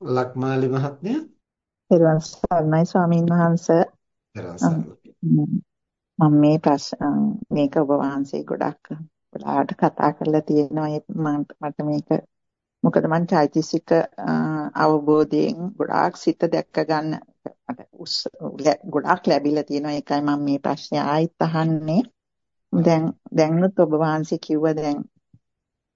ලක්මාලි මහත්මිය. පෙරවන් සර්ණයි ස්වාමීන් වහන්ස. මම මේ ප්‍රශ්න මේක ඔබ වහන්සේ ගොඩක් වෙලාවට කතා කරලා තියෙනවා. මට මේක මොකද මං චෛතසික අවබෝධයෙන් ගොඩාක් සිත දැක්ක ගන්න මට ගොඩාක් ලැබිලා තියෙනවා. ඒකයි මම මේ ප්‍රශ්නේ ආයිත් අහන්නේ. දැන් දැන්නුත් ඔබ වහන්සේ කිව්වා දැන්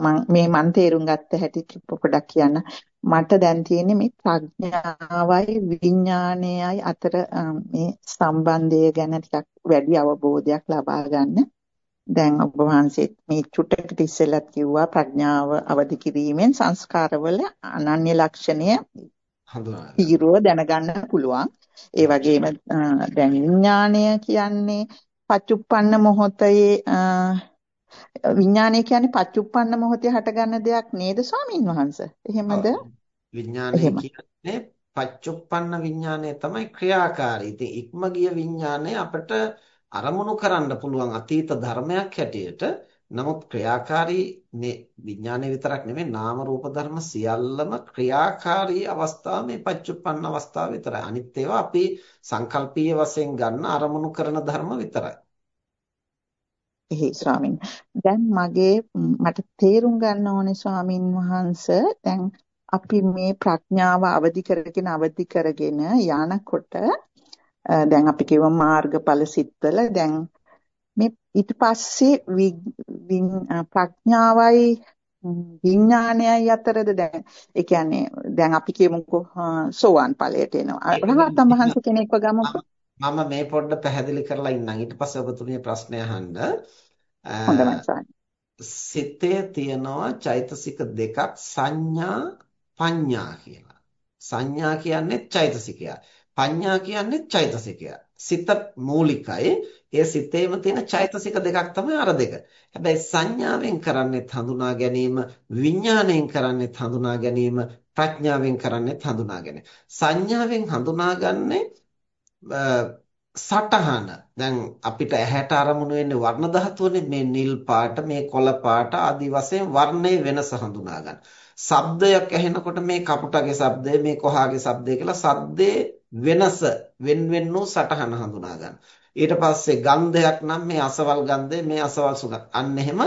මේ මන් තේරුම් ගත්ත හැටි පොඩක් කියන්න මට දැන් තියෙන්නේ මේ ප්‍රඥාවයි විඥානයයි අතර මේ සම්බන්ධය ගැන ටිකක් වැඩි අවබෝධයක් ලබා ගන්න. දැන් ඔබ වහන්සේ මේ චුට්ටකට ඉස්සෙල්ලත් කිව්වා ප්‍රඥාව අවදි කිරීමෙන් සංස්කාරවල අනන්‍ය ලක්ෂණය හඳුනා දැනගන්න පුළුවන්. ඒ වගේම දැන් විඥානය කියන්නේ පච්චුප්පන්න මොහොතේ විඥානය කියන්නේ පච්චුප්පන්න මොහොතේ හටගන්න දෙයක් නේද ස්වාමින් වහන්සේ? එහෙමද? විඥානය කියන්නේ පච්චුප්පන්න විඥානය තමයි ක්‍රියාකාරී. ඉතින් ඉක්ම ගිය විඥානය අපිට අරමුණු කරන්න පුළුවන් අතීත ධර්මයක් හැටියට නමුත් ක්‍රියාකාරී මේ විඥානය විතරක් නෙමෙයි නාම රූප ධර්ම සියල්ලම ක්‍රියාකාරී අවස්ථාව මේ පච්චුප්පන්න අවස්ථාව විතරයි. අනිත් ඒවා අපි සංකල්පීය වශයෙන් ගන්න අරමුණු කරන ධර්ම විතරයි. එහේ ස්වාමින් දැන් මගේ මට තේරුම් ගන්න ඕනේ ස්වාමින් වහන්සේ දැන් අපි මේ ප්‍රඥාව අවදි කරගෙන අවදි කරගෙන යනකොට දැන් අපි කියව මාර්ගඵල සිත්වල දැන් මේ ඊට පස්සේ ප්‍රඥාවයි විඥානයයි අතරද දැන් ඒ කියන්නේ දැන් අපි කියමුකෝ සෝවාන් ඵලයට එනවා. රහතන් වහන්සේ කෙනෙක්ව ගමුකෝ? මම මේ පොඩ්ඩ පැහැදිලි කරලා ඉන්නම්. ඊට පස්සේ ඔබතුමිය ප්‍රශ්නය අහන්න සිතේ තියනවා චෛතසික දෙකක් සංඥා පඤ්ඤා කියලා. සංඥා කියන්නේ චෛතසිකය. පඤ්ඤා කියන්නේ චෛතසිකය. සිත මූලිකයි. ඒ සිතේම තියෙන චෛතසික දෙකක් තමයි අර දෙක. හැබැයි සංඥාවෙන් කරන්නේත් හඳුනා ගැනීම, විඥාණයෙන් කරන්නේත් හඳුනා ගැනීම, ප්‍රඥාවෙන් කරන්නේත් හඳුනා ගැනීම. සංඥාවෙන් හඳුනාගන්නේ සටහන දැන් අපිට ඇහැට අරමුණු වෙන්නේ වර්ණ ධාතුවනේ මේ නිල් පාට මේ කොළ පාට ආදි වශයෙන් වර්ණයේ වෙනස හඳුනා ගන්න. ශබ්දයක් ඇහෙනකොට මේ කපුටගේ ශබ්දය මේ කොහාගේ ශබ්දය කියලා ශබ්දයේ වෙනස වෙන වෙන වූ සටහන හඳුනා ගන්න. ඊට පස්සේ ගන්ධයක් නම් මේ අසවල් ගන්ධය මේ අසවල් සුගඳ. අන්න එහෙම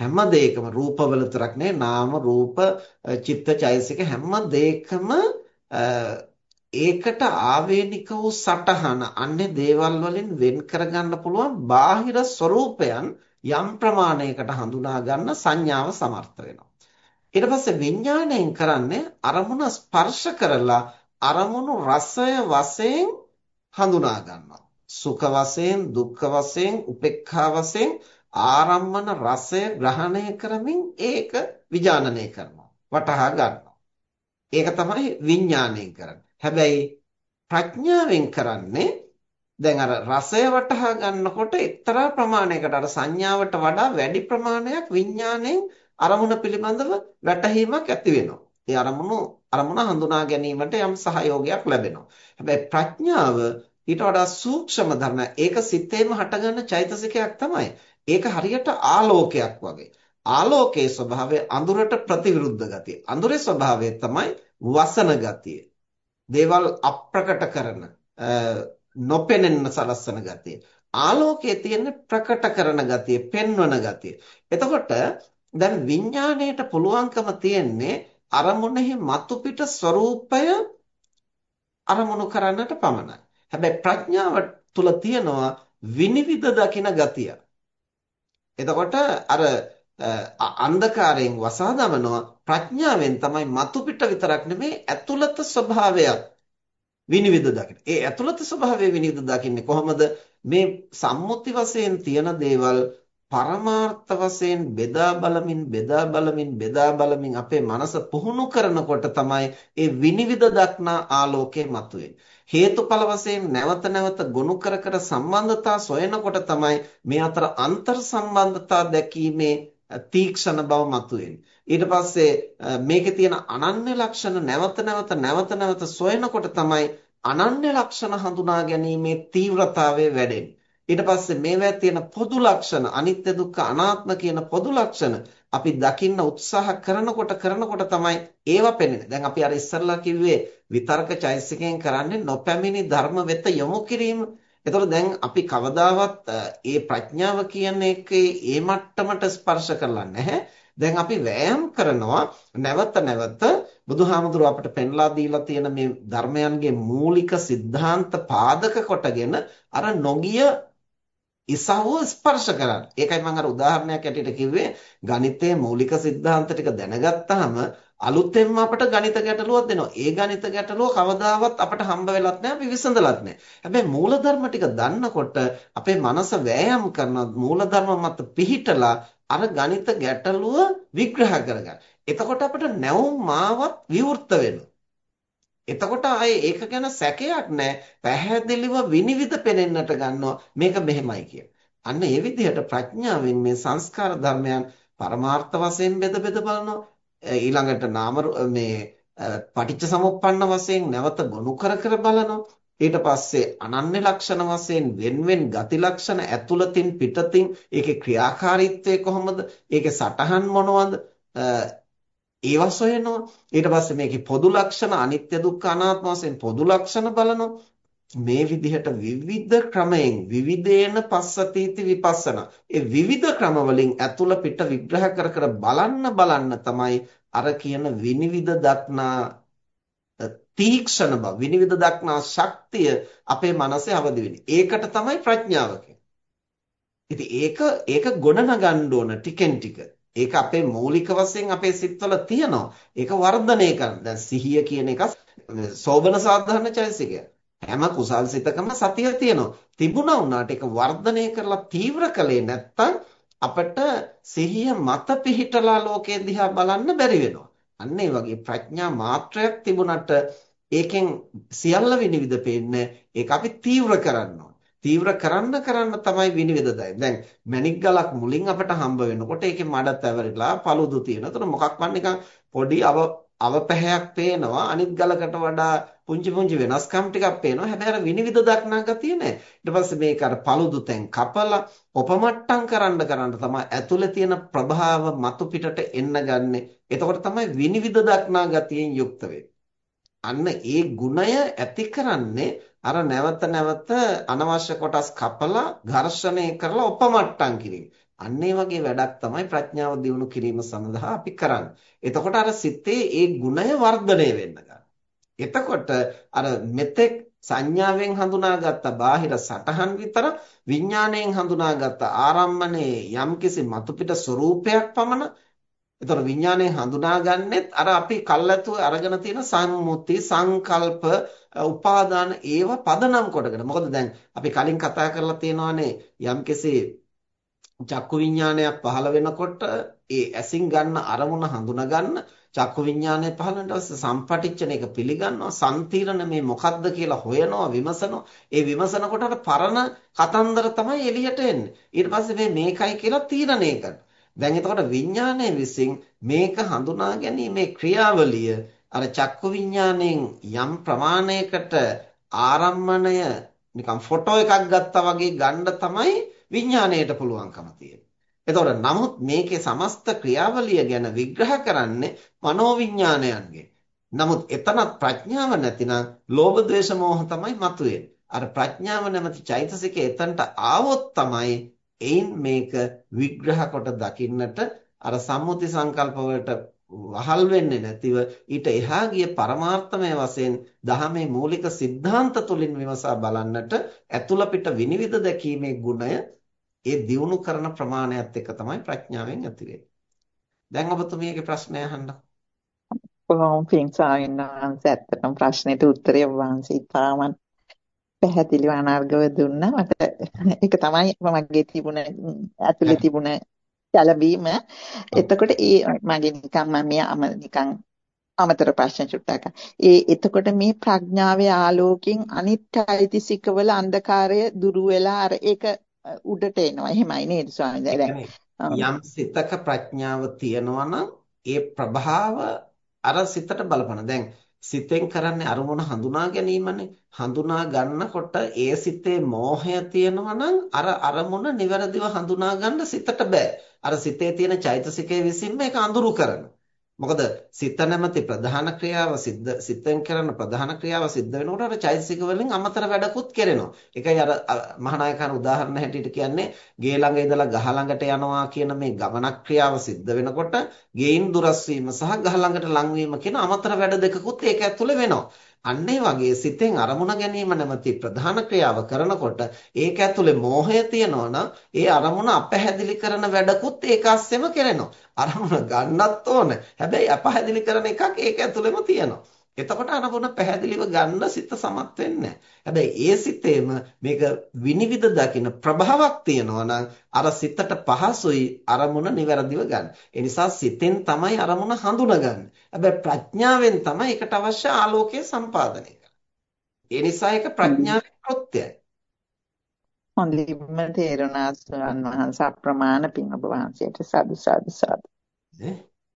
හැම දෙයකම රූපවල විතරක් නෙවෙයි නාම රූප චිත්ත චෛසික හැම දෙයකම ඒකට ආවේනික වූ සටහන අන්නේ දේවල් වලින් වෙන් කරගන්න පුළුවන් බාහිර ස්වરૂපයන් යම් ප්‍රමාණයකට හඳුනා ගන්න සංඥාව සමර්ථ වෙනවා. ඊට පස්සේ විඥාණයෙන් කරන්නේ අරමුණ ස්පර්ශ කරලා අරමුණු රසය වශයෙන් හඳුනා ගන්නවා. සුඛ වශයෙන්, දුක්ඛ වශයෙන්, උපේක්ඛා වශයෙන් ආරම්මන රසය ග්‍රහණය කරමින් ඒක විඥානනය කරනවා. වටහා ගන්නවා. ඒක තමයි විඥාණයෙන් කරන්නේ. හැබැයි ප්‍රඥාවෙන් කරන්නේ දැන් අර රසය වටහා ගන්නකොට එක්තරා ප්‍රමාණයකට අර සංඥාවට වඩා වැඩි ප්‍රමාණයක් විඥාණයෙන් අරමුණ පිළිබඳව වැටහීමක් ඇති වෙනවා. ඒ අරමුණු අරමුණ හඳුනා ගැනීමට යම් සහයෝගයක් ලැබෙනවා. හැබැයි ප්‍රඥාව ඊට වඩා සූක්ෂම ධර්ම. ඒක සිතේම හටගන්න චෛතසිකයක් තමයි. ඒක හරියට ආලෝකයක් වගේ. ආලෝකයේ ස්වභාවය අඳුරට ප්‍රතිවිරුද්ධ ගතිය. අඳුරේ ස්වභාවය තමයි වසන ගතිය. දේවල් අප්‍රකට කරන නොපෙනෙන්න සලස්සන ගතිය. ආලෝකයේ තියෙන ප්‍රකට කරන ගතිය, පෙන්වන ගතිය. එතකොට දැන් විඥාණයට පුළුවන්කම තියෙන්නේ අරමුණෙහි මතු පිට ස්වરૂපය අරමුණු කරන්නට පමණයි. හැබැයි ප්‍රඥාව තුල තියෙනවා විනිවිද දකින ගතිය. එතකොට අර අන්ධකාරයෙන් වසා දමනවා ප්‍රඥාවෙන් තමයි මතු පිට විතරක් නෙමේ ඇතුළත ස්වභාවයත් විනිවිද දකින්න. ඒ ඇතුළත ස්වභාවය විනිවිද දකින්නේ කොහොමද? මේ සම්මුති වශයෙන් තියෙන දේවල් පරමාර්ථ වශයෙන් බෙදා බලමින් බෙදා බලමින් බෙදා බලමින් අපේ මනස පුහුණු කරනකොට තමයි ඒ විනිවිද දක්නා ආලෝකය මතුවෙන්නේ. හේතුඵල වශයෙන් නැවත නැවත ගොනු කර කර සම්බන්ධතා සොයනකොට තමයි මේ අතර අන්තර් සම්බන්ධතා දැකීමේ තීක්ෂණ බව මතුවෙන්නේ. ඊට පස්සේ මේකේ තියෙන අනන්‍ය ලක්ෂණ නැවත නැවත නැවත නැවත සොයනකොට තමයි අනන්‍ය ලක්ෂණ හඳුනා ගැනීමේ තීව්‍රතාවය වැඩෙන්නේ. ඊට පස්සේ මේවා තියෙන පොදු ලක්ෂණ අනිත්‍ය දුක්ඛ අනාත්ම කියන පොදු ලක්ෂණ අපි දකින්න උත්සාහ කරනකොට කරනකොට තමයි ඒවා පෙනෙන්නේ. දැන් අපි අර ඉස්සරලා කිව්වේ විතර්ක චෛසිකයෙන් කරන්නේ නොපැමිණි ධර්ම වෙත යොමු කිරීම. එතකොට දැන් අපි කවදාවත් මේ ප්‍රඥාව කියන එකේ ඒ මට්ටමට ස්පර්ශ කරලා නැහැ. දැන් අපි වෑයම් කරනවා නැවත නැවත බුදුහාමුදුරුව අපට පෙන්ලා දීලා තියෙන මේ ධර්මයන්ගේ මූලික સિદ્ધාන්ත පාදක කොටගෙන අර නොගිය ඉසව ස්පර්ශ කරන්න. ඒකයි මම අර උදාහරණයක් ඇටියට කිව්වේ ගණිතයේ මූලික સિદ્ધාන්ත ටික දැනගත්තාම අලුතෙන්ම අපට ගණිත ගැටලුවක් දෙනවා. ඒ ගණිත ගැටලුව කවදාවත් අපට හම්බ වෙලත් නැහැ අපි විසඳලත් නැහැ. හැබැයි මූලධර්ම ටික දන්නකොට අපේ මනස වෑයම් කරන මූලධර්ම මත පිහිටලා අර ගණිත ගැටලුව විග්‍රහ කරගන්න. එතකොට අපිට නැවුම් මාවත් විවෘත වෙනවා. එතකොට ආයේ ඒක ගැන සැකයක් නැහැ. පැහැදිලිව විනිවිද පෙනෙන්නට ගන්නවා මේක මෙහෙමයි කිය. අන්න ඒ විදිහට ප්‍රඥාවෙන් මේ සංස්කාර ධර්මයන් පරමාර්ථ වශයෙන් බෙද බෙද බලනවා. ඊළඟට නාම මේ පටිච්ච සමුප්පන්න වශයෙන් නැවත ගොනු කර කර බලනවා. ඊට පස්සේ අනන්‍ය ලක්ෂණ වශයෙන් වෙන්වෙන් ගති ලක්ෂණ ඇතුළතින් පිටතින් ඒකේ ක්‍රියාකාරීත්වය කොහොමද? ඒකේ සටහන් මොනවද? ඒවා සොයනවා. ඊට පස්සේ මේකේ පොදු ලක්ෂණ අනිත්‍ය දුක්ඛ අනාත්ම වශයෙන් පොදු ලක්ෂණ බලනවා. මේ විදිහට විවිධ ක්‍රමයෙන් විවිධේන පස්සතීති විපස්සන. ඒ විවිධ ක්‍රම වලින් ඇතුළ පිට විග්‍රහ කර කර බලන්න බලන්න තමයි අර කියන විනිවිද දක්නා තීක්ෂණ බව විනිවිද දක්නා ශක්තිය අපේ මනසේ අවදි වෙන්නේ. ඒකට තමයි ප්‍රඥාව ඉතින් ඒක ඒක ගොඩනගන්න ඕන ටිකෙන් ටික. ඒක අපේ මූලික වශයෙන් අපේ සිත්වල තියෙනවා. ඒක වර්ධනය කරන. දැන් සිහිය කියන එක සෝබන සාධාරණ චෛසිකය. හැම කුසල් සිතකම සතිය තියෙනවා. තිබුණා වුණාට ඒක වර්ධනය කරලා තීව්‍ර කළේ නැත්තම් අපිට සිහිය මත පිහිටලා ලෝකයේ දිහා බලන්න බැරි වෙනවා. අන්න ඒ වගේ ප්‍රඥා මාත්‍රයක් තිබුණට ඒකෙන් සියල්ල විනිවිද පේන්නේ ඒක අපි තීව්‍ර කරන්න තීව්‍ර කරන්න කරන්න තමයි විනිවිද දැන් මැණික් ගලක් මුලින් අපට හම්බ වෙනකොට ඒකේ මඩ තැවරිලා paludu තියෙන. එතන මොකක්වත් නිකන් පොඩි අව අවපැහැයක් පේනවා. අනිත් ගලකට වඩා පුංචි පුංචි වෙනස්කම් ටිකක් පේනවා. හැබැයි අර විනිවිද දක්නා ගතිය නැහැ. ඊට පස්සේ මේක අර paludu තැන් කපලා ඔපමට්ටම් කරන්න කරන්න තමයි ඇතුලේ තියෙන ප්‍රභාව මතු පිටට එන්න ගන්නෙ. එතකොට තමයි විනිවිද දක්නා ගතියෙන් යුක්ත අන්න ඒ ගුණය ඇති කරන්නේ අර නැවත නැවත අනවශ්‍ය කොටස් කපලා ඝර්ෂණය කරලා ඔපමට්ටම් කිරීම. අන්න ඒ වගේ වැඩක් තමයි ප්‍රඥාව දියුණු කිරීම සඳහා අපි කරන්නේ. එතකොට අර සිතේ ඒ ගුණය වර්ධනය වෙන්න එතකොට අර මෙතෙක් සංඥාවෙන් හඳුනාගත්ත බාහිර සටහන් විතර විඥාණයෙන් හඳුනාගත්ත ආරම්මණයේ යම්කිසි මතුපිට ස්වરૂපයක් පමණ එතකොට විඥාණයෙන් හඳුනාගන්නෙත් අර අපි කල්ැතුව අරගෙන තියෙන සම්මුති සංකල්ප උපාදාන ඒව පදනම් කොටගෙන මොකද දැන් අපි කලින් කතා කරලා තියෙනවානේ යම්කිසි චක්කු විඥානයක් පහළ වෙනකොට ඒ ඇසින් ගන්න අරමුණ හඳුනා ගන්න චක්කු විඥානය පහළ වෙනට සම්පටිච්ඡන එක පිළිගන්නවා සම්තිරණ මේ මොකද්ද කියලා හොයනවා විමසනවා. ඒ විමසනකොට අර පරණ කතන්දර තමයි එළියට එන්නේ. ඊට පස්සේ මේ මේකයි කියලා තීරණය කරනවා. දැන් එතකොට විඥානය විසින් මේක හඳුනා ගැනීමේ ක්‍රියාවලිය අර චක්කු විඥාණයෙන් යම් ප්‍රමාණයකට ආරම්මණය නිකන් ෆොටෝ එකක් ගත්තා වගේ ගන්න තමයි විඥාණයට පුළුවන්කම තියෙනවා. එතකොට නමුත් මේකේ සමස්ත ක්‍රියාවලිය ගැන විග්‍රහ කරන්නේ මනෝවිඥාණයන්ගෙන්. නමුත් එතනත් ප්‍රඥාව නැතිනම් ලෝභ ද්වේෂ මෝහ තමයි මතුවේ. අර ප්‍රඥාව නැමැති චෛතසිකය එතනට ආවොත් තමයි එයින් මේක විග්‍රහ කොට දකින්නට අර සම්මුති සංකල්ප වහල් වෙන්නේ නැතිව ඊට එහා ගිය පරමාර්ථමය වශයෙන් දහමේ මූලික સિદ્ધාන්ත තුලින් විමසා බලන්නට ඇතුළ පිට විනිවිද දැකීමේ ගුණය ඒ දියුණු කරන ප්‍රමාණයත් එක්ක තමයි ප්‍රඥාවෙන් ඇති වෙන්නේ. දැන් ඔබතුමියගේ ප්‍රශ්නය අහන්න. කොහොම පින්සාවින්න ඇත්තටම ප්‍රශ්නෙට උත්තරය වහන්සේ තාමත් පැහැදිලිව අනර්ගව දුන්නා. මට ඒක තමයි මගේ තිබුණ ඇතුලේ තිබුණ කලබීම. එතකොට ඒ මගේ නිකන් මම නිකන් අමතර ප්‍රශ්න චුට්ටක්. ඒ එතකොට මේ ප්‍රඥාවේ ආලෝකයෙන් අනිත් චෛතසිකවල අන්ධකාරය දුරු වෙලා අර ඒක උඩට එනවා. එහෙමයි නේද ස්වාමීනි? යම් සිතක ප්‍රඥාව තියෙනවා ඒ ප්‍රභාව අර සිතට බලපන. දැන් සිතෙන් කරන්නේ අරමුණ හඳුනා ගැනීමනේ. හඳුනා ගන්නකොට ඒ සිතේ මෝහය තියෙනවා නම් අර අරමුණ નિවරදිව හඳුනා ගන්න සිතට බෑ. අර සිතේ තියෙන චෛතසිකයේ විසින්ම ඒක අඳුරු කරනවා. මොකද සිත නැමැති ප්‍රධාන ක්‍රියාව සිද්ධ සිතෙන් කරන ප්‍රධාන ක්‍රියාව සිද්ධ වෙනකොට අර චෛතසික වලින් අමතර වැඩකුත් කරනවා. ඒකයි අර මහානායකයන් උදාහරණ හැටියට කියන්නේ ගේ ළඟ ඉඳලා ගහ ළඟට යනවා කියන මේ ගමනක් ක්‍රියාව සිද්ධ වෙනකොට ගෙයින් දුරස් වීම සහ ගහ ළඟට ලං වීම කියන අමතර වැඩ දෙකකුත් ඒක ඇතුලේ වෙනවා. අන්න වගේ සිතෙන් අරමුණ ගැනීම නැමැති ප්‍රධාන ක්‍රියාව කරනකොට ඒක ඇතුලේ මෝහය තියෙනවා ඒ අරමුණ අපැහැදිලි කරන වැඩකුත් ඒක අස්සෙම කරනවා. අරමුණ ගන්නත් ඕන. හැබැයි අපැහැදිලි කරන එකක් ඒක ඇතුලේම තියෙනවා. එතකොට අරමුණ පැහැදිලිව ගන්න සිත සමත් වෙන්නේ හැබැයි ඒ සිතේම මේක විනිවිද දකින ප්‍රභාවක් තියෙනවා අර සිතට පහසුයි අරමුණ નિවරදිව ගන්න. ඒ නිසා සිතෙන් තමයි අරමුණ හඳුනගන්නේ. හැබැයි ප්‍රඥාවෙන් තමයි ඒකට අවශ්‍ය ආලෝකය සම්පාදනය කරන්නේ. ඒ නිසා ඒක ප්‍රඥාවේ කෘත්‍යයි. හොඳින්ම තේරුණා ස්වාමීන් වහන්සේ අප්‍රමාණ පින් ඔබ වහන්සේට සාදු සාදු සාදු. නේ